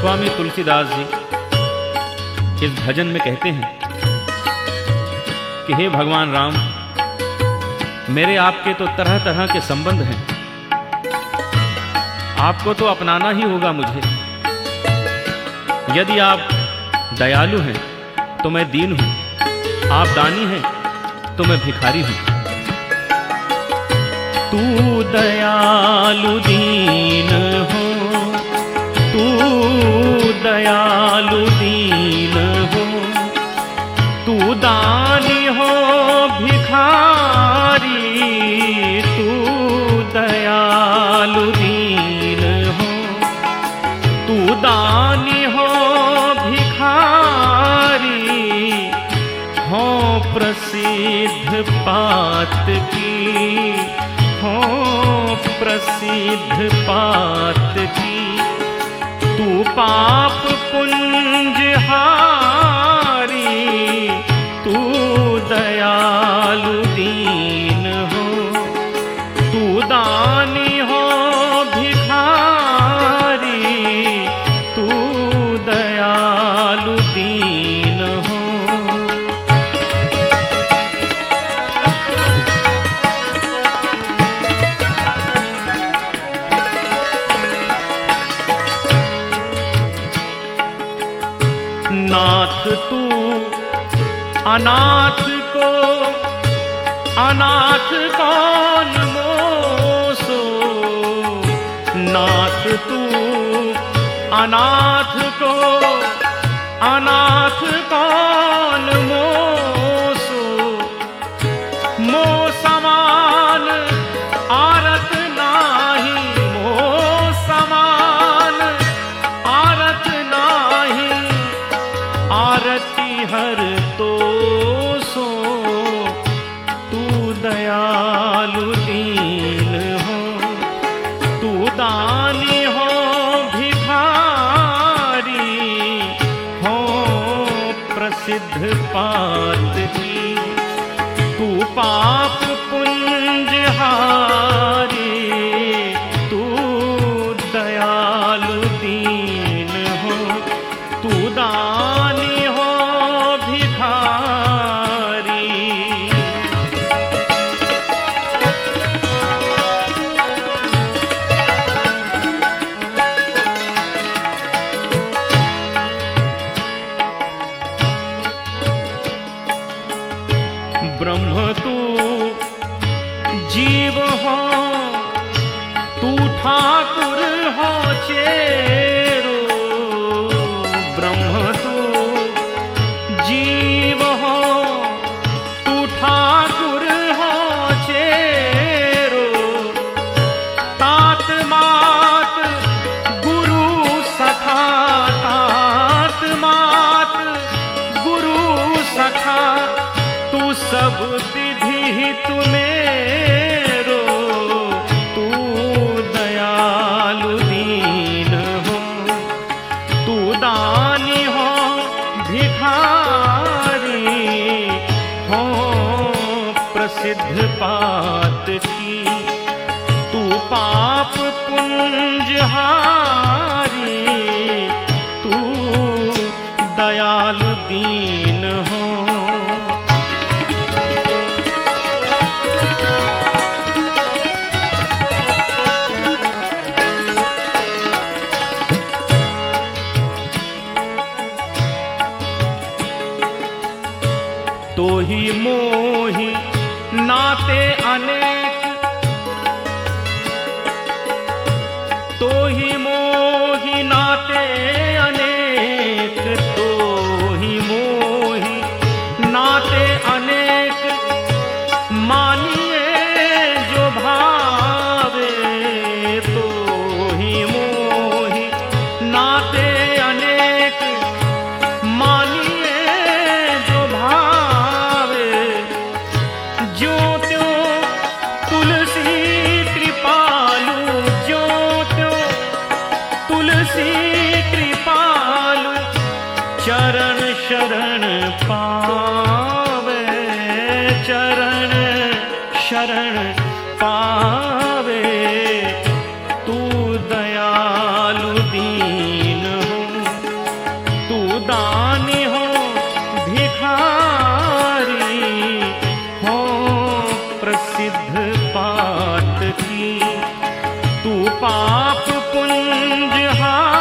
स्वामी तुलसीदास जी इस भजन में कहते हैं कि हे भगवान राम, मेरे आपके तो तरह तरह के संबंध हैं। आपको तो अपनाना ही होगा मुझे। यदि आप दयालु हैं तो मैं दीन हूँ। आप दानी हैं तो मैं भिखारी हूँ। तू दयालु दीन दयालु दीन हो, तू दानी हो भिखारी, तू दयालु दीन हो, तू दानी हो भिखारी, हो प्रसिद्ध पात की, हो प्रसिद्ध पात की। तू पाप पुंज हारी तू दयालु दीन हो। तू दानी नाथ तू अनाथ को अनाथ कौन मोसो? नाथ तू अनाथ को अनाथ कौन प्रसिद्ध पात की तू पाप ब्रह्म तू। जीव हो तू ठाकुर विधि तुमेरो तू दयालु दीन हो। तू दानी हो, भिखारी हो, प्रसिद्ध पात की। तू पाप पुंज ही मोही नाते अनेक पावे, चरण शरण पावे। तू दयालु दीन हो, तू दानी हो, भिखारी हो, प्रसिद्ध पात की। तू पाप पुंज हार